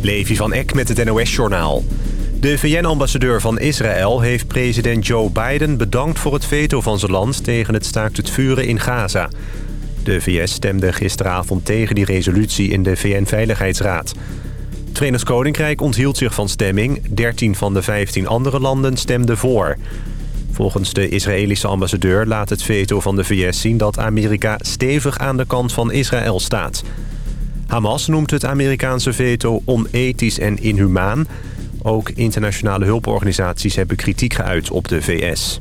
Levi van Eck met het NOS-journaal. De VN-ambassadeur van Israël heeft president Joe Biden bedankt voor het veto van zijn land tegen het staakt het vuren in Gaza. De VS stemde gisteravond tegen die resolutie in de VN-veiligheidsraad. Het Verenigd Koninkrijk onthield zich van stemming. 13 van de 15 andere landen stemden voor. Volgens de Israëlische ambassadeur laat het veto van de VS zien... dat Amerika stevig aan de kant van Israël staat. Hamas noemt het Amerikaanse veto onethisch en inhumaan. Ook internationale hulporganisaties hebben kritiek geuit op de VS.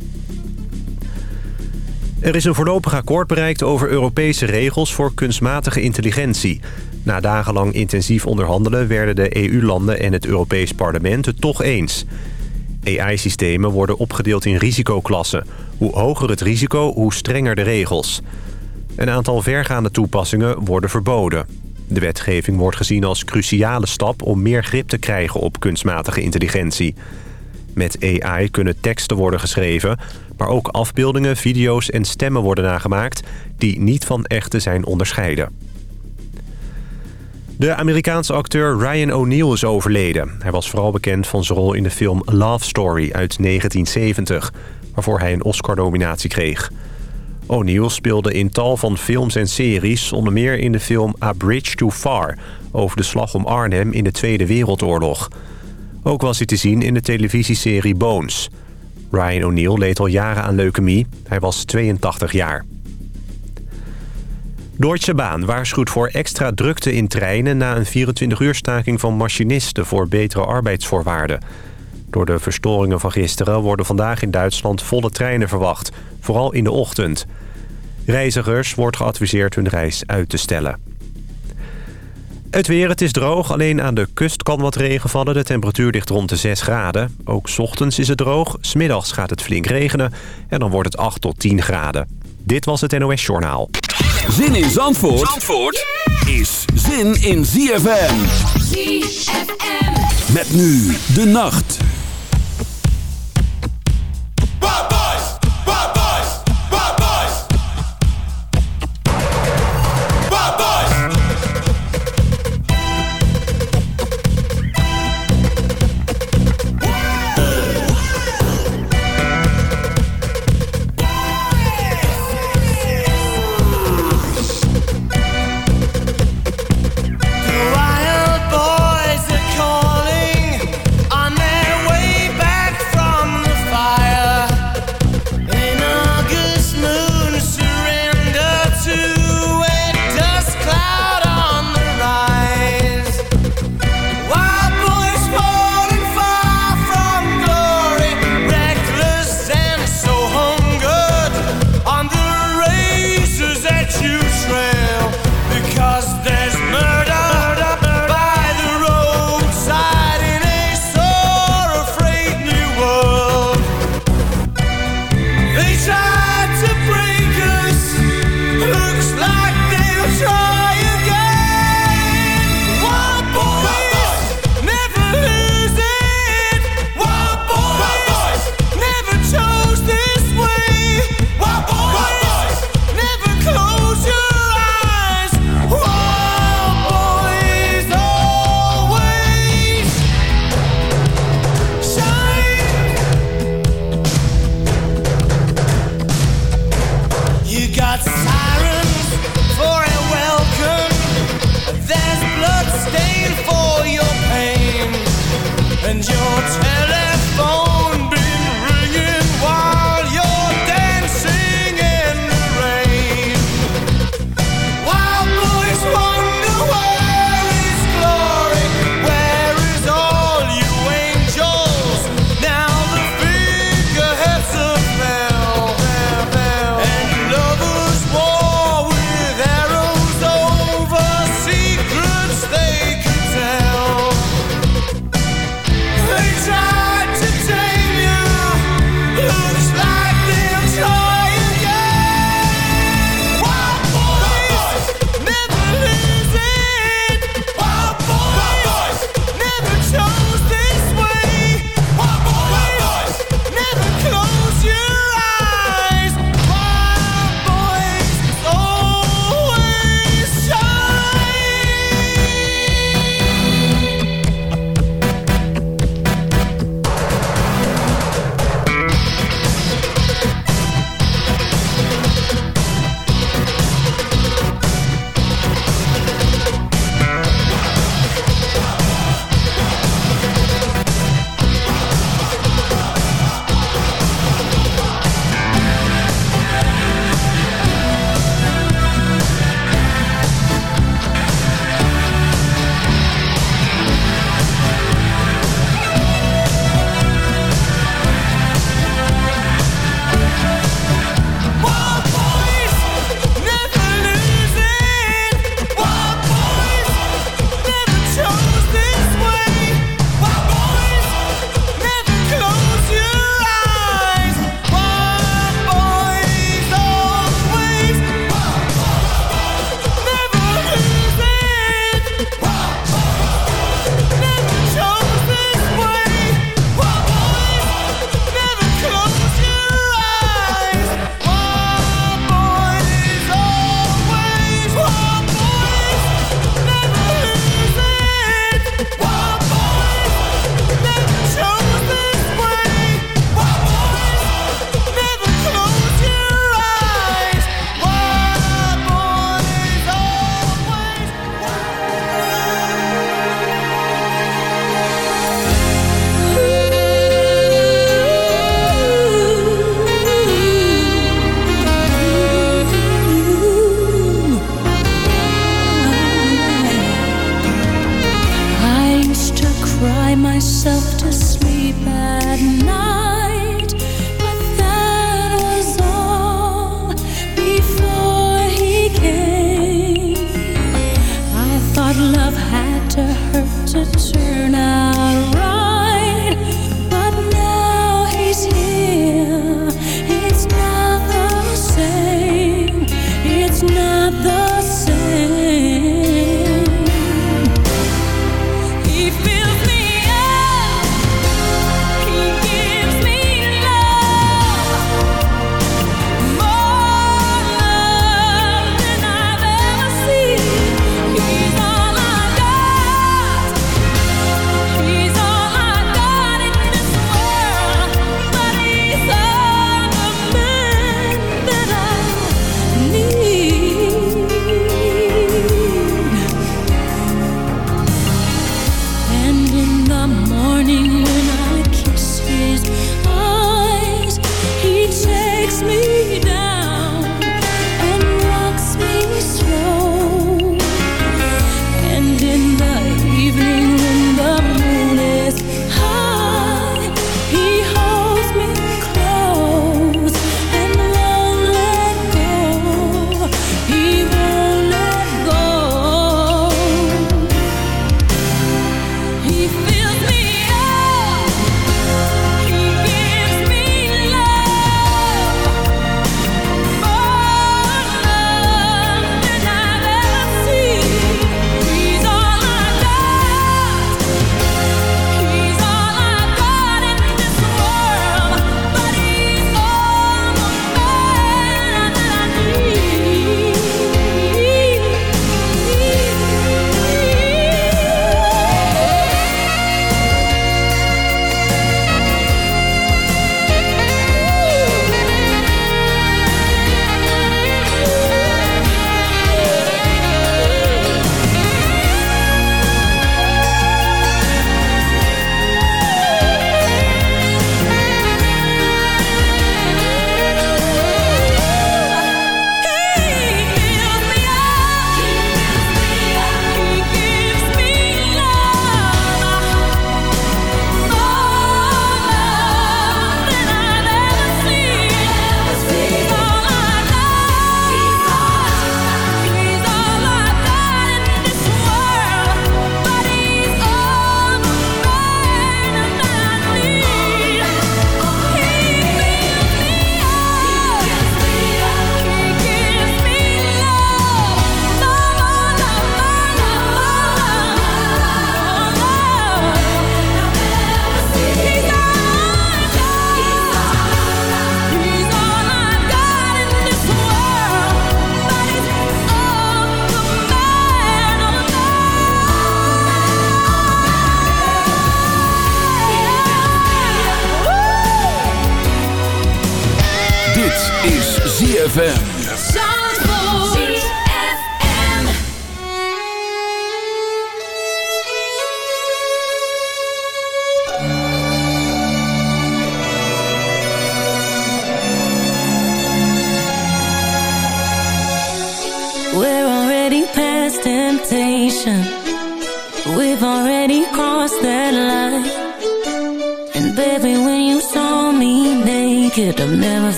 Er is een voorlopig akkoord bereikt over Europese regels voor kunstmatige intelligentie. Na dagenlang intensief onderhandelen werden de EU-landen en het Europees Parlement het toch eens. AI-systemen worden opgedeeld in risicoklassen. Hoe hoger het risico, hoe strenger de regels. Een aantal vergaande toepassingen worden verboden. De wetgeving wordt gezien als cruciale stap om meer grip te krijgen op kunstmatige intelligentie. Met AI kunnen teksten worden geschreven, maar ook afbeeldingen, video's en stemmen worden nagemaakt... die niet van echte zijn onderscheiden. De Amerikaanse acteur Ryan O'Neal is overleden. Hij was vooral bekend van zijn rol in de film Love Story uit 1970... waarvoor hij een Oscar-nominatie kreeg. O'Neill speelde in tal van films en series... onder meer in de film A Bridge Too Far... over de slag om Arnhem in de Tweede Wereldoorlog. Ook was hij te zien in de televisieserie Bones. Ryan O'Neill leed al jaren aan leukemie. Hij was 82 jaar. Deutsche Bahn waarschuwt voor extra drukte in treinen... na een 24-uur staking van machinisten voor betere arbeidsvoorwaarden. Door de verstoringen van gisteren worden vandaag in Duitsland volle treinen verwacht. Vooral in de ochtend. Reizigers wordt geadviseerd hun reis uit te stellen. Het weer, het is droog. Alleen aan de kust kan wat regen vallen. De temperatuur ligt rond de 6 graden. Ook s ochtends is het droog. Smiddags gaat het flink regenen. En dan wordt het 8 tot 10 graden. Dit was het NOS Journaal. Zin in Zandvoort, Zandvoort is zin in ZFM. ZFM. Met nu de nacht.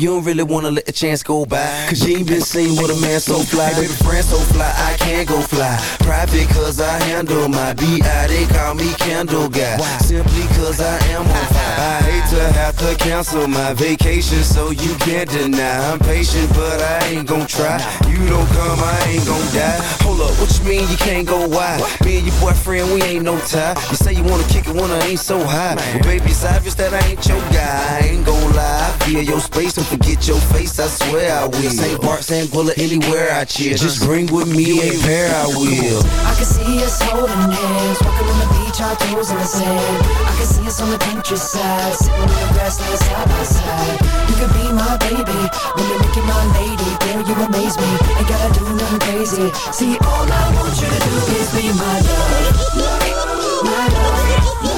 you don't really wanna let the chance go by. Cause you ain't been seen with a man so fly. Baby friend so fly, I can't go fly. Private cause I handle my BI, they call me candle guy. Why? Simply cause I am on fire. I hate to have to cancel my vacation, so you can't deny. I'm patient, but I ain't gon' try. You don't come, I ain't gon' die. Hold up, what you mean you can't go wide? Me and your boyfriend, we ain't no tie. You say you wanna kick it when I ain't so high. Well, baby, it's obvious that I ain't your guy. I ain't gon' lie, I feel your space forget your face, I swear I will. St. Bart's and Bullet, anywhere I cheer. Just bring with me a pair, I will. I can see us holding hands, walking on the beach, our toes in the sand. I can see us on the Pinterest side, sitting on the grass, laying side by side. You could be my baby, when you're making my lady, girl, you amaze me. Ain't gotta do nothing crazy. See, all I want you to do is be my love, my love. My love.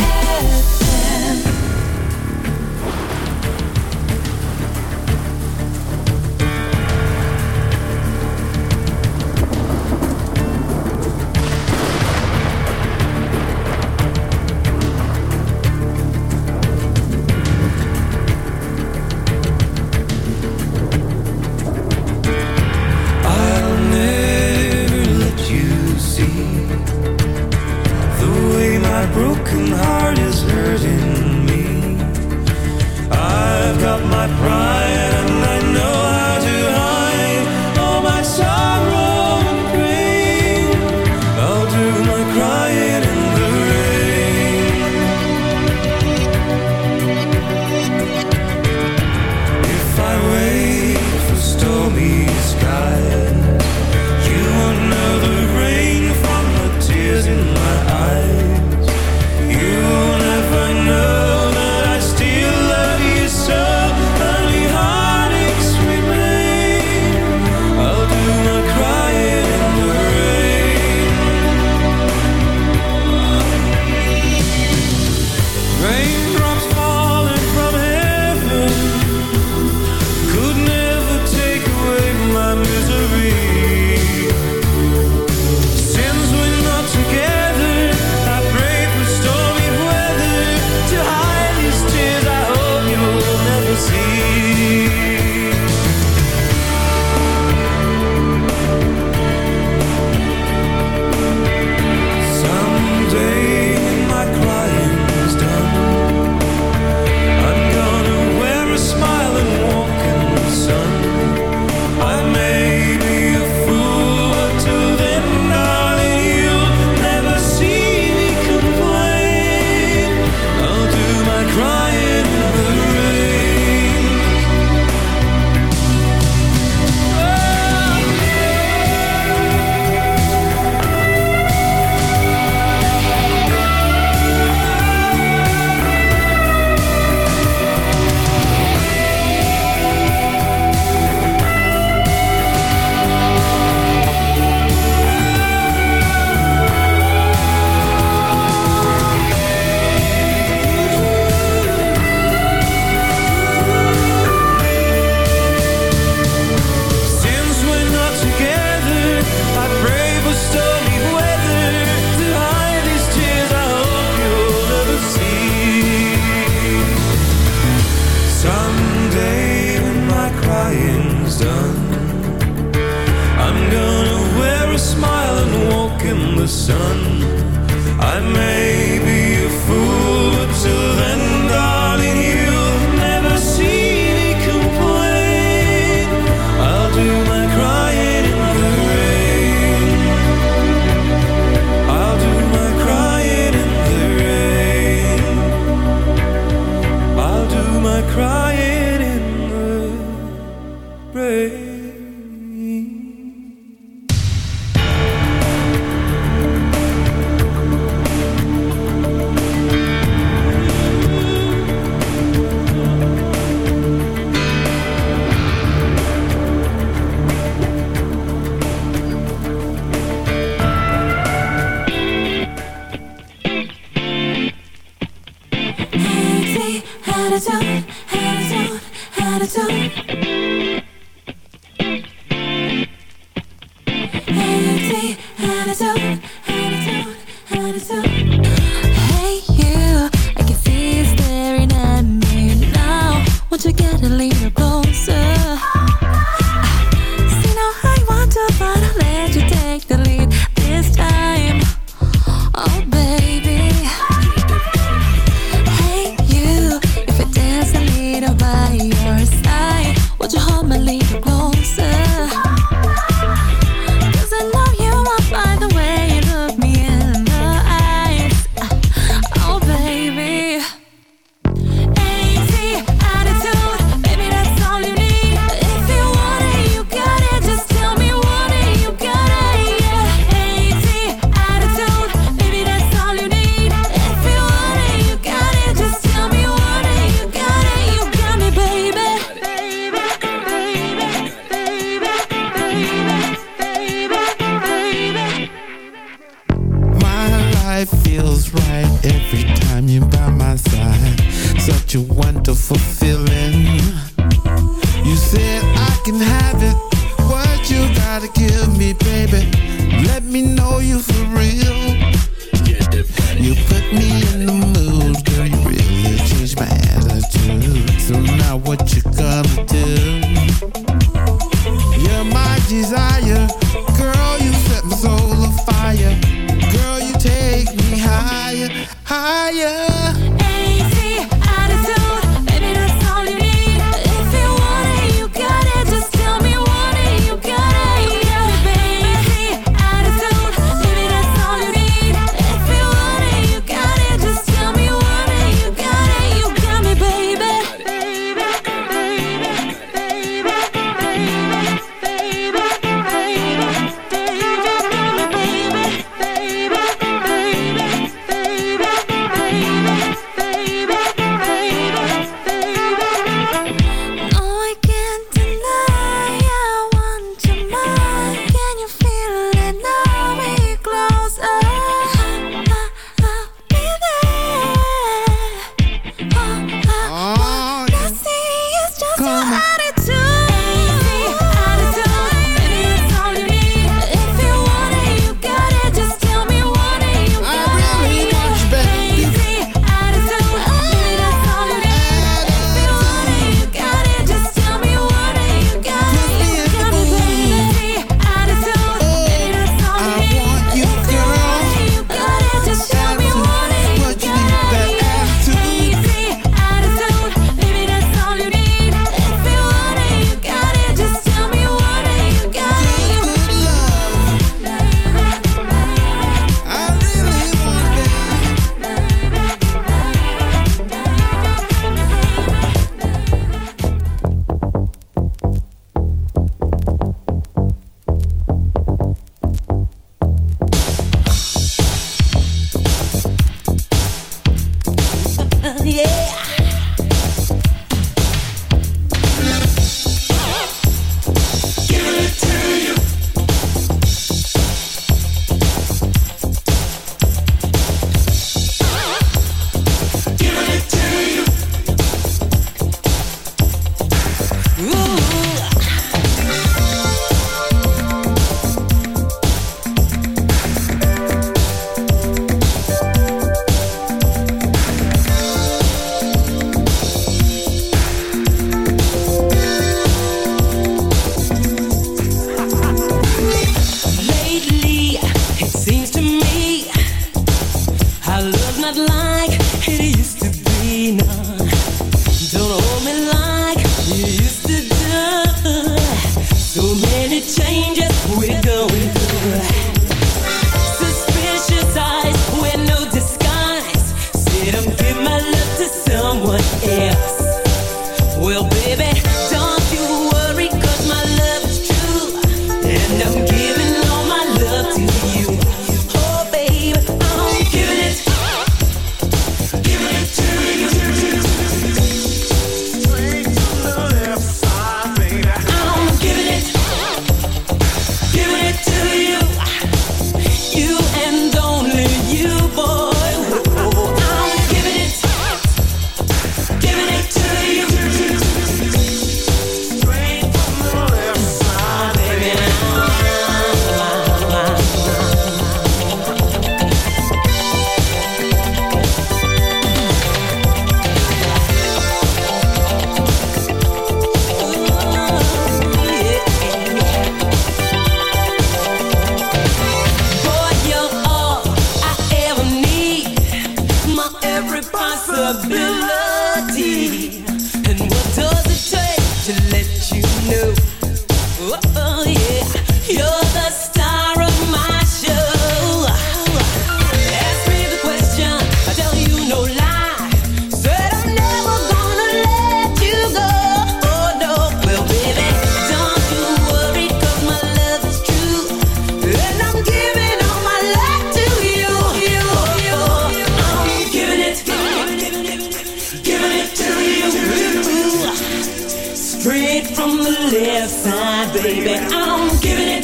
Left side, baby. I'm giving it,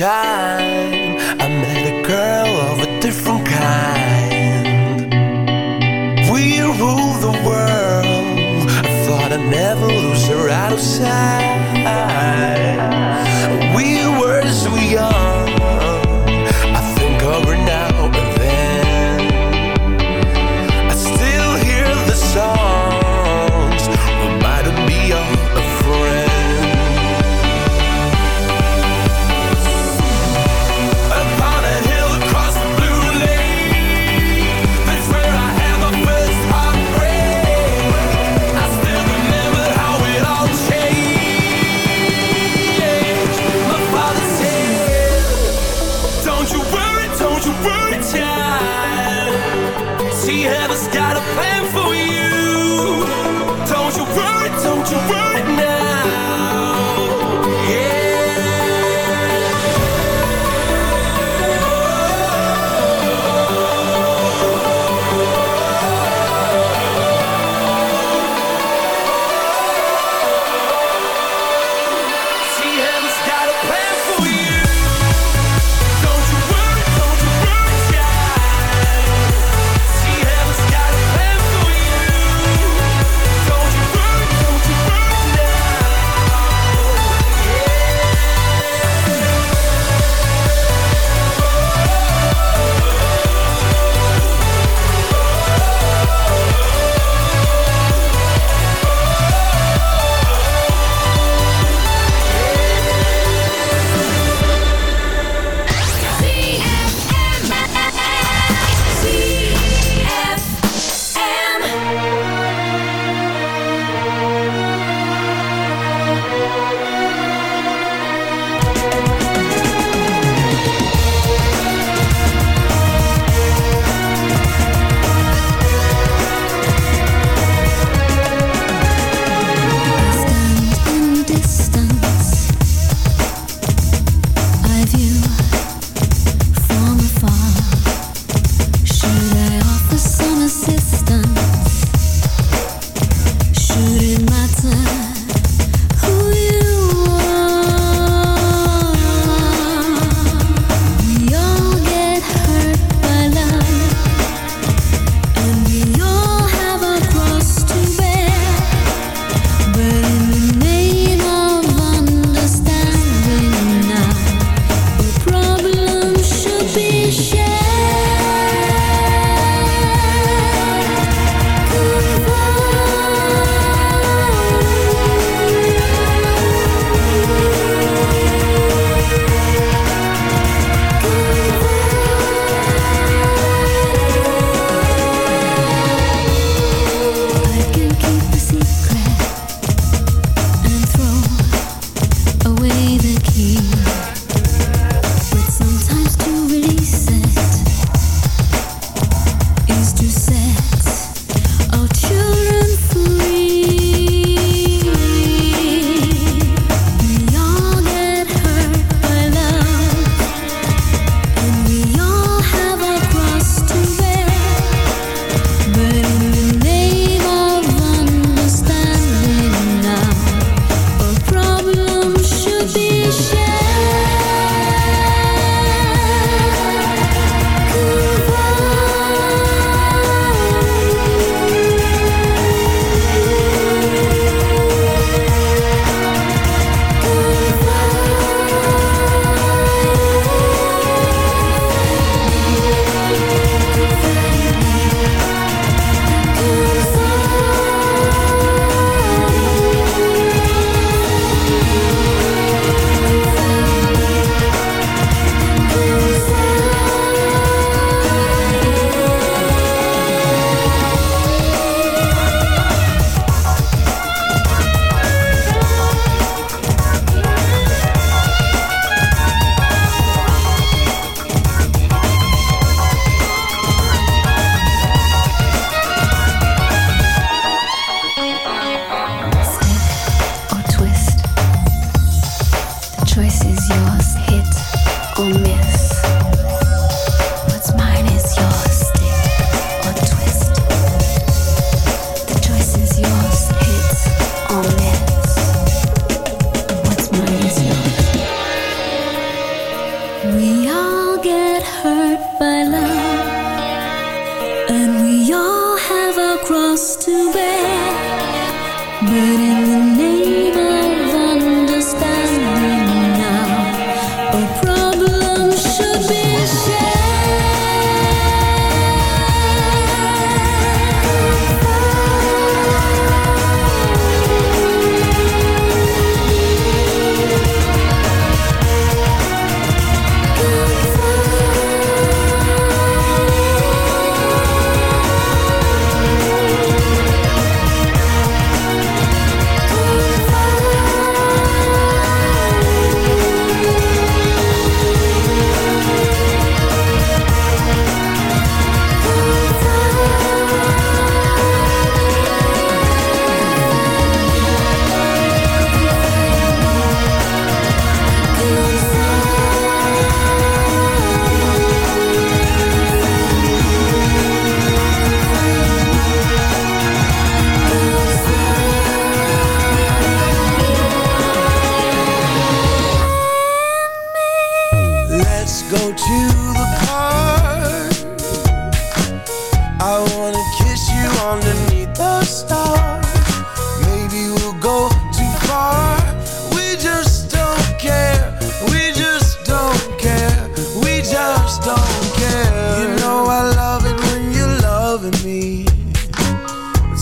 was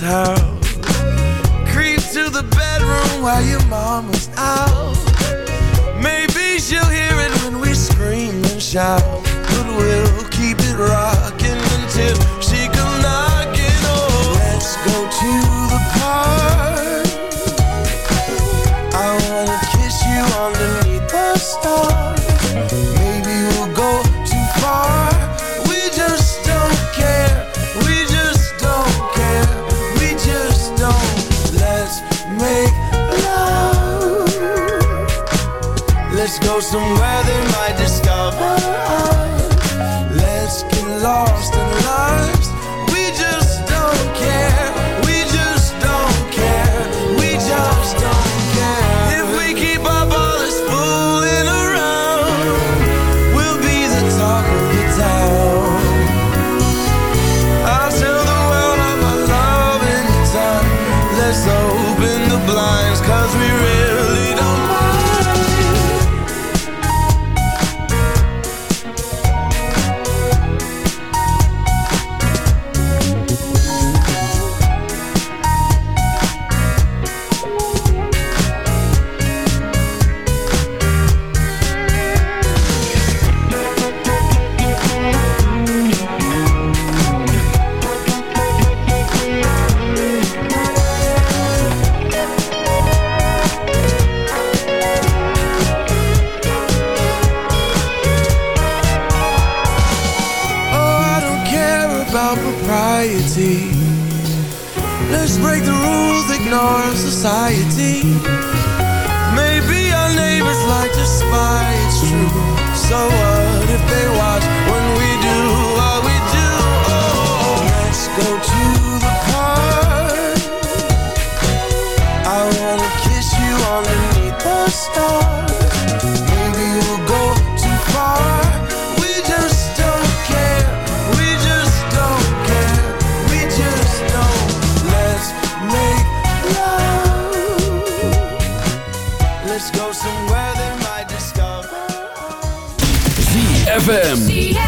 House. Creep to the bedroom while your mama's out. Maybe she'll hear it when we scream and shout. But we'll keep it rocking until she comes knocking. Oh, let's go to ZFM.